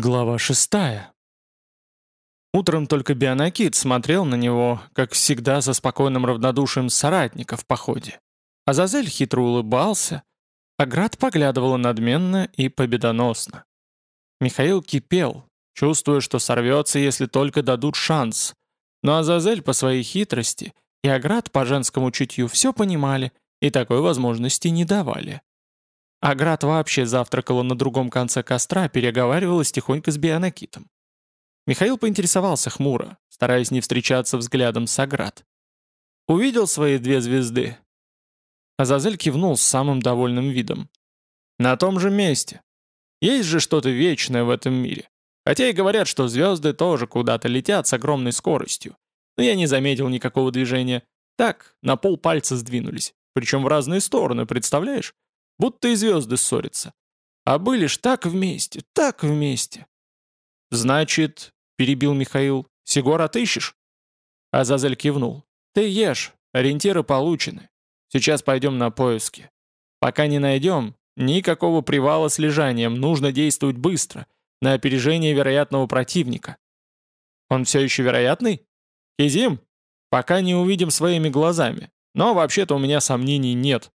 Глава шестая. Утром только Бионакит смотрел на него, как всегда, со спокойным равнодушием соратника в походе. Азазель хитро улыбался, а Град поглядывала надменно и победоносно. Михаил кипел, чувствуя, что сорвется, если только дадут шанс. Но Азазель по своей хитрости и Аград по женскому чутью все понимали и такой возможности не давали. Аград вообще завтракала на другом конце костра, переговаривалась тихонько с Бионакитом. Михаил поинтересовался хмуро, стараясь не встречаться взглядом с Аград. «Увидел свои две звезды?» Азазель кивнул с самым довольным видом. «На том же месте. Есть же что-то вечное в этом мире. Хотя и говорят, что звезды тоже куда-то летят с огромной скоростью. Но я не заметил никакого движения. Так, на полпальца сдвинулись. Причем в разные стороны, представляешь? Будто и звезды ссорятся. А были ж так вместе, так вместе. Значит, перебил Михаил, Сигор отыщешь? Азазель кивнул. Ты ешь, ориентиры получены. Сейчас пойдем на поиски. Пока не найдем, никакого привала с лежанием, нужно действовать быстро, на опережение вероятного противника. Он все еще вероятный? Кизим? Пока не увидим своими глазами. Но вообще-то у меня сомнений нет.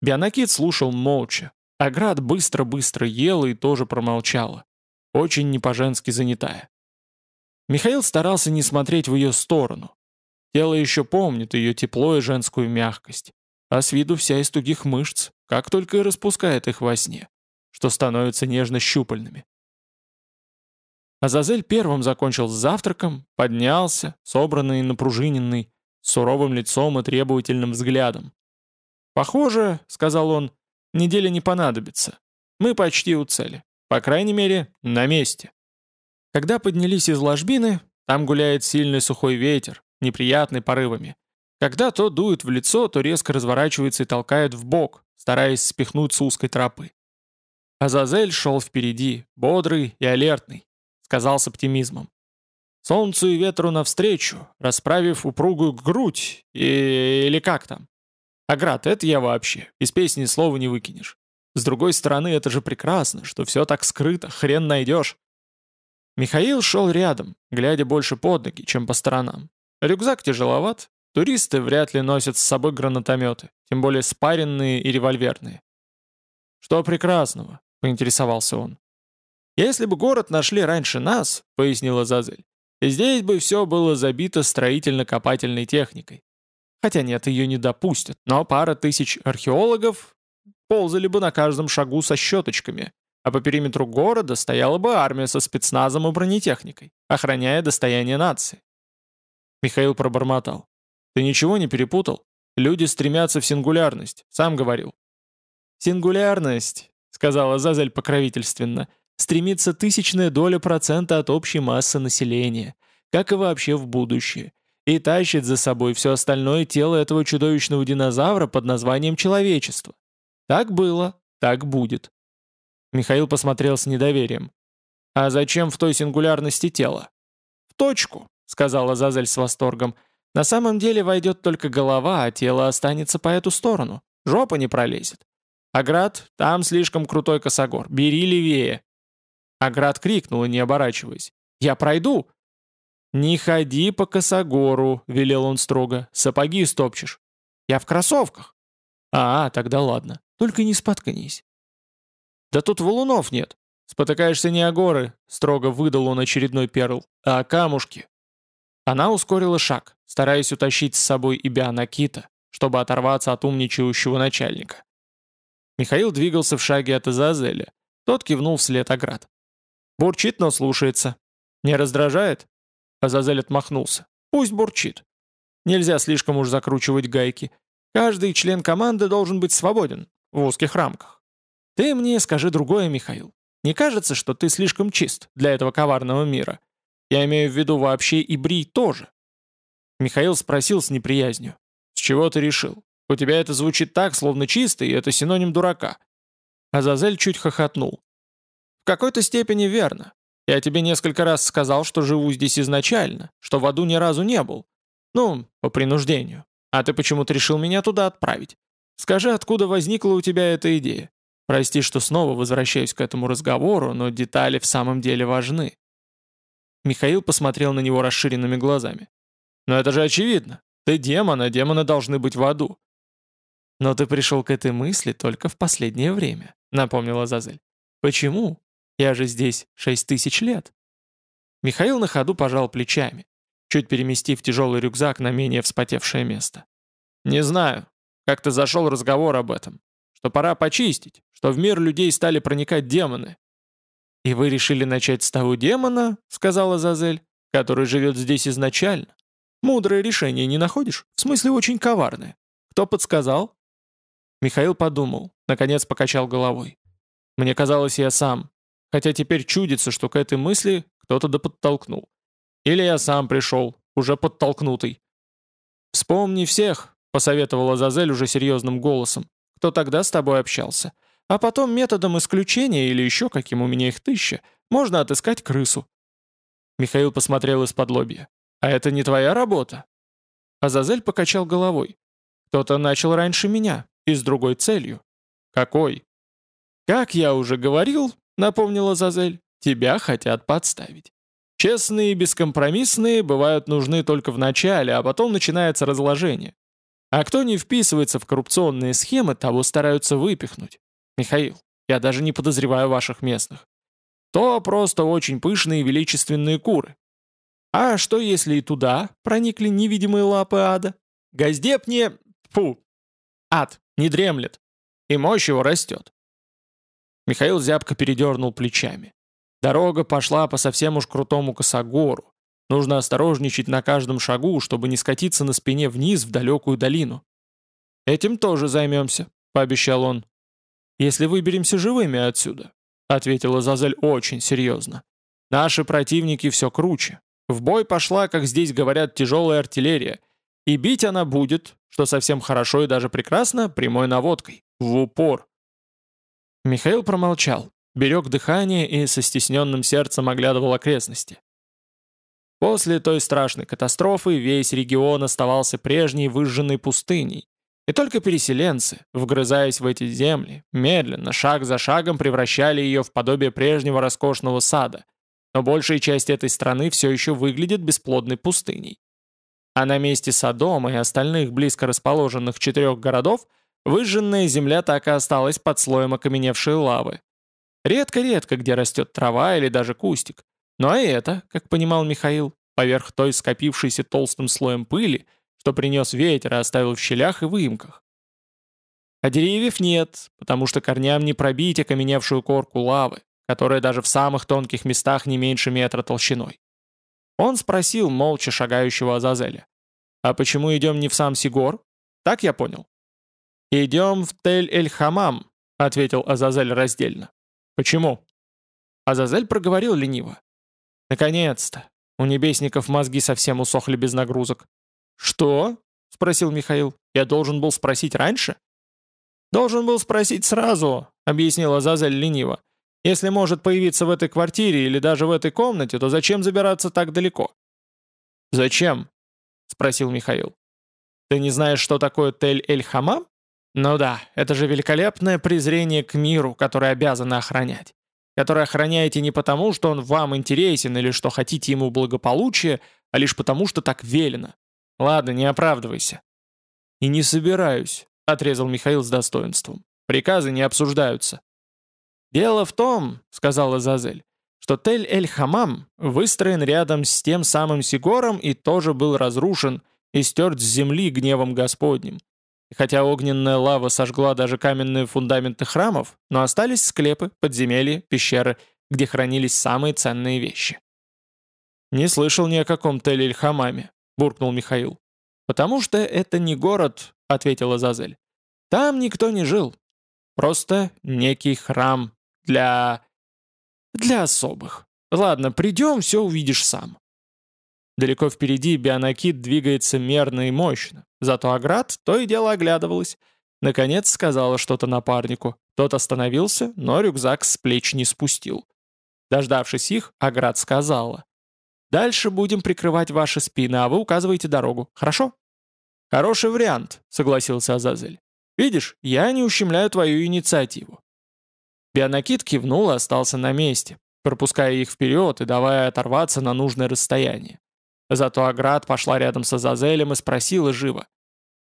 Бионакит слушал молча. Аград быстро-быстро ела и тоже промолчала. Очень не по-женски занятая. Михаил старался не смотреть в ее сторону. Тело еще помнит ее тепло и женскую мягкость. А с виду вся из тугих мышц, как только и распускает их во сне, что становятся нежно-щупальными. Азазель первым закончил с завтраком, поднялся, собранный и напружиненный, с суровым лицом и требовательным взглядом. «Похоже, — сказал он, — неделя не понадобится. Мы почти у цели. По крайней мере, на месте». Когда поднялись из ложбины, там гуляет сильный сухой ветер, неприятный порывами. Когда то дует в лицо, то резко разворачивается и толкает в бок, стараясь спихнуть с узкой тропы. Азазель шел впереди, бодрый и алертный, сказал с оптимизмом. Солнцу и ветру навстречу, расправив упругую грудь, и... или как там. Аград, это я вообще. Из песни слова не выкинешь. С другой стороны, это же прекрасно, что все так скрыто, хрен найдешь. Михаил шел рядом, глядя больше под ноги, чем по сторонам. Рюкзак тяжеловат, туристы вряд ли носят с собой гранатометы, тем более спаренные и револьверные. «Что прекрасного?» — поинтересовался он. «Если бы город нашли раньше нас», — пояснила Зазель, «здесь бы все было забито строительно-копательной техникой. Хотя нет, ее не допустят, но пара тысяч археологов ползали бы на каждом шагу со щеточками, а по периметру города стояла бы армия со спецназом и бронетехникой, охраняя достояние нации. Михаил пробормотал. «Ты ничего не перепутал? Люди стремятся в сингулярность, сам говорил». «Сингулярность», — сказала Зазель покровительственно, «стремится тысячная доля процента от общей массы населения, как и вообще в будущее и тащит за собой все остальное тело этого чудовищного динозавра под названием человечество. Так было, так будет. Михаил посмотрел с недоверием. «А зачем в той сингулярности тело?» «В точку», — сказала Зазель с восторгом. «На самом деле войдет только голова, а тело останется по эту сторону. Жопа не пролезет. Аград, там слишком крутой косогор. Бери левее». Аград крикнул, не оборачиваясь. «Я пройду!» «Не ходи по косогору», — велел он строго, — «сапоги стопчешь». «Я в кроссовках». «А, тогда ладно, только не споткнись». «Да тут валунов нет. Спотыкаешься не о горы», — строго выдал он очередной перл, — «а о камушки». Она ускорила шаг, стараясь утащить с собой и Бионакита, чтобы оторваться от умничающего начальника. Михаил двигался в шаге от Азазеля. Тот кивнул вслед оград. «Бурчит, но слушается. Не раздражает?» Азазель отмахнулся. «Пусть бурчит. Нельзя слишком уж закручивать гайки. Каждый член команды должен быть свободен, в узких рамках. Ты мне скажи другое, Михаил. Не кажется, что ты слишком чист для этого коварного мира? Я имею в виду вообще и Брий тоже». Михаил спросил с неприязнью. «С чего ты решил? У тебя это звучит так, словно чистый, и это синоним дурака». Азазель чуть хохотнул. «В какой-то степени верно. Я тебе несколько раз сказал, что живу здесь изначально, что в аду ни разу не был. Ну, по принуждению. А ты почему-то решил меня туда отправить. Скажи, откуда возникла у тебя эта идея? Прости, что снова возвращаюсь к этому разговору, но детали в самом деле важны. Михаил посмотрел на него расширенными глазами. «Но это же очевидно. Ты демон, а демоны должны быть в аду». «Но ты пришел к этой мысли только в последнее время», — напомнила Зазель. «Почему? Я же здесь шесть тысяч лет». Михаил на ходу пожал плечами, чуть переместив тяжелый рюкзак на менее вспотевшее место. «Не знаю. Как-то зашел разговор об этом. Что пора почистить, что в мир людей стали проникать демоны. «И вы решили начать с того демона, — сказала Зазель, — который живет здесь изначально. Мудрое решение не находишь? В смысле, очень коварное. Кто подсказал?» Михаил подумал, наконец покачал головой. «Мне казалось, я сам. Хотя теперь чудится, что к этой мысли кто-то да подтолкнул. Или я сам пришел, уже подтолкнутый. «Вспомни всех», — посоветовала Зазель уже серьезным голосом, «кто тогда с тобой общался. А потом методом исключения или еще каким у меня их тысяча, можно отыскать крысу. Михаил посмотрел из-под лобья. «А это не твоя работа?» Азазель покачал головой. «Кто-то начал раньше меня, и с другой целью». «Какой?» «Как я уже говорил», — напомнила Азазель, — «тебя хотят подставить. Честные и бескомпромиссные бывают нужны только в начале, а потом начинается разложение. А кто не вписывается в коррупционные схемы, того стараются выпихнуть. Михаил, я даже не подозреваю ваших местных. То просто очень пышные и величественные куры. А что если и туда проникли невидимые лапы ада? Газдеп не... Фу. Ад не дремлет. И мощь его растет. Михаил зябко передернул плечами. Дорога пошла по совсем уж крутому косогору. Нужно осторожничать на каждом шагу, чтобы не скатиться на спине вниз в далекую долину. «Этим тоже займемся», — пообещал он если выберемся живыми отсюда», — ответила Зазель очень серьезно. «Наши противники все круче. В бой пошла, как здесь говорят, тяжелая артиллерия. И бить она будет, что совсем хорошо и даже прекрасно, прямой наводкой. В упор». Михаил промолчал, берег дыхание и со стесненным сердцем оглядывал окрестности. После той страшной катастрофы весь регион оставался прежней выжженной пустыней, и только переселенцы, вгрызаясь в эти земли, медленно, шаг за шагом превращали ее в подобие прежнего роскошного сада, но большая часть этой страны все еще выглядит бесплодной пустыней. А на месте Содома и остальных близко расположенных четырех городов выжженная земля так и осталась под слоем окаменевшей лавы. Редко-редко где растет трава или даже кустик. Но и это, как понимал Михаил, поверх той скопившейся толстым слоем пыли – что принес ветер и оставил в щелях и выемках. А деревьев нет, потому что корням не пробить окаменевшую корку лавы, которая даже в самых тонких местах не меньше метра толщиной. Он спросил молча шагающего Азазеля. «А почему идем не в сам Сигор? Так я понял?» «Идем в Тель-эль-Хамам», — ответил Азазель раздельно. «Почему?» Азазель проговорил лениво. «Наконец-то! У небесников мозги совсем усохли без нагрузок. «Что?» — спросил Михаил. «Я должен был спросить раньше?» «Должен был спросить сразу», — объяснила Зазель лениво. «Если может появиться в этой квартире или даже в этой комнате, то зачем забираться так далеко?» «Зачем?» — спросил Михаил. «Ты не знаешь, что такое Тель-эль-Хамам?» «Ну да, это же великолепное презрение к миру, которое обязаны охранять. Которое охраняете не потому, что он вам интересен или что хотите ему благополучия, а лишь потому, что так велено. Ладно, не оправдывайся. И не собираюсь, отрезал Михаил с достоинством. Приказы не обсуждаются. Дело в том, сказала Зазель, что Тель-эль-Хамам выстроен рядом с тем самым Сигором и тоже был разрушен и стерт с земли гневом Господним. И хотя огненная лава сожгла даже каменные фундаменты храмов, но остались склепы, подземелья, пещеры, где хранились самые ценные вещи. Не слышал ни о каком Тель-эль-Хамаме буркнул Михаил. «Потому что это не город», — ответила Зазель. «Там никто не жил. Просто некий храм для... для особых. Ладно, придем, все увидишь сам». Далеко впереди Бионакит двигается мерно и мощно, зато Аград то и дело оглядывалась. Наконец сказала что-то напарнику. Тот остановился, но рюкзак с плеч не спустил. Дождавшись их, Аград сказала. Дальше будем прикрывать ваши спины, а вы указываете дорогу. Хорошо?» «Хороший вариант», — согласился Азазель. «Видишь, я не ущемляю твою инициативу. Бионакит кивнул и остался на месте, пропуская их вперед и давая оторваться на нужное расстояние. Зато Аград пошла рядом с Азазелем и спросила живо.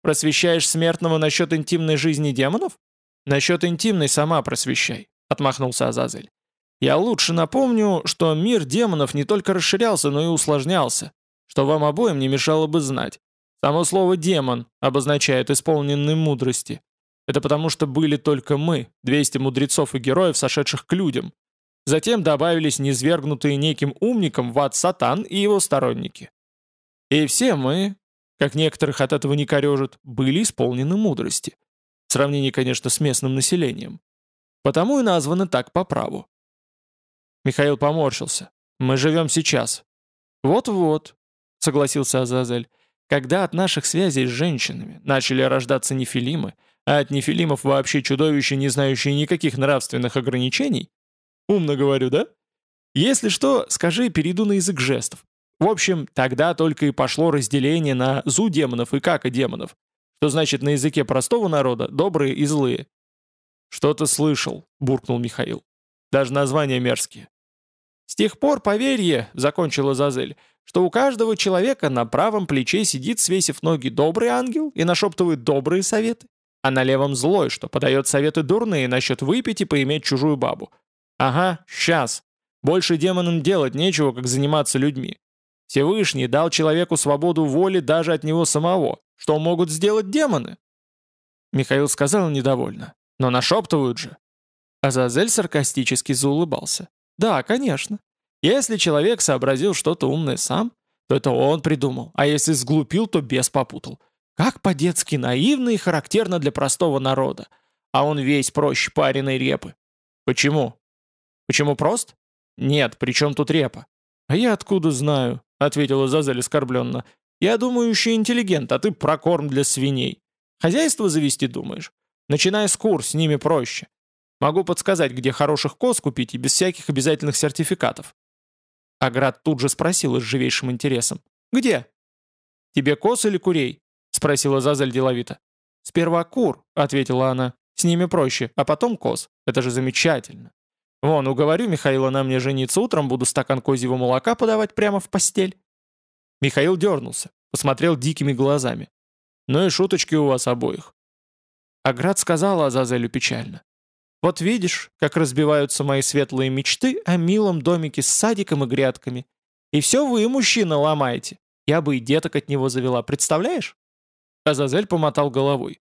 «Просвещаешь смертного насчет интимной жизни демонов?» «Насчет интимной сама просвещай», — отмахнулся Азазель. «Я лучше напомню, что мир демонов не только расширялся, но и усложнялся, что вам обоим не мешало бы знать. Само слово «демон» обозначает исполненный мудрости. Это потому что были только мы, 200 мудрецов и героев, сошедших к людям. Затем добавились низвергнутые неким умником в ад Сатан и его сторонники. И все мы, как некоторых от этого не корежит, были исполнены мудрости. В сравнении, конечно, с местным населением. Потому и названы так по праву. Михаил поморщился. «Мы живем сейчас». «Вот-вот», — согласился Азазель. «Когда от наших связей с женщинами начали рождаться нефилимы, а от нефилимов вообще чудовища, не знающие никаких нравственных ограничений? Умно говорю, да? Если что, скажи, перейду на язык жестов. В общем, тогда только и пошло разделение на зу-демонов и кака-демонов, что значит на языке простого народа добрые и злые. «Что-то слышал», — буркнул Михаил. «Даже названия мерзкие». «С тех пор поверье», — закончила Зазель, «что у каждого человека на правом плече сидит, свесив ноги, добрый ангел и нашептывает добрые советы, а на левом злой, что подает советы дурные насчет выпить и поиметь чужую бабу. Ага, сейчас. Больше демонам делать нечего, как заниматься людьми. Всевышний дал человеку свободу воли даже от него самого. Что могут сделать демоны? Михаил сказал недовольно. Но нашептывают же. Азазель саркастически заулыбался. Да, конечно. Если человек сообразил что-то умное сам, то это он придумал, а если сглупил, то бес попутал. Как по-детски наивно и характерно для простого народа. А он весь проще пареной репы. Почему? Почему прост? Нет, при чем тут репа? А я откуда знаю? Ответила Зазель оскорбленно. Я думаю, еще интеллигент, а ты прокорм для свиней. Хозяйство завести думаешь? Начиная с кур, с ними проще. Могу подсказать, где хороших коз купить и без всяких обязательных сертификатов. Аград тут же спросил с живейшим интересом. «Где?» «Тебе коз или курей?» спросила Зазель деловито. «Сперва кур», — ответила она. «С ними проще, а потом коз. Это же замечательно. Вон, уговорю Михаила на мне жениться утром, буду стакан козьего молока подавать прямо в постель». Михаил дернулся, посмотрел дикими глазами. «Ну и шуточки у вас обоих». Аград сказала Азазелю печально. «Вот видишь, как разбиваются мои светлые мечты о милом домике с садиком и грядками. И все вы, мужчина, ломаете. Я бы и деток от него завела, представляешь?» Азазель помотал головой.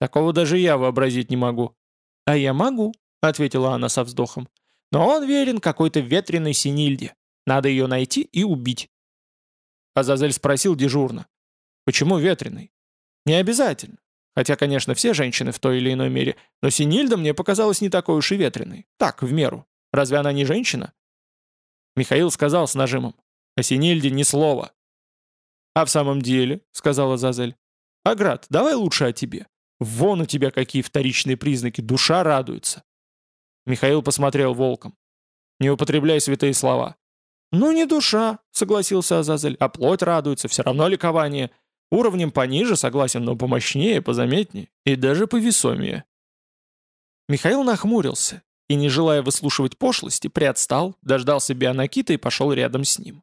«Такого даже я вообразить не могу». «А я могу», — ответила она со вздохом. «Но он верен какой-то ветреной синильде. Надо ее найти и убить». Азазель спросил дежурно. «Почему ветреный?» «Не обязательно. Хотя, конечно, все женщины в той или иной мере, но Синильда мне показалась не такой уж и ветреной. Так, в меру. Разве она не женщина?» Михаил сказал с нажимом. «О Синильде ни слова». «А в самом деле», — сказала Зазель, «Аград, давай лучше о тебе. Вон у тебя какие вторичные признаки, душа радуется». Михаил посмотрел волком. «Не употребляй святые слова». «Ну не душа», — согласился Азазель, «а плоть радуется, все равно ликование. Уровнем пониже, согласен, но помощнее, позаметнее и даже повесомее». Михаил нахмурился и, не желая выслушивать пошлости, приотстал, дождался Бионакита и пошел рядом с ним.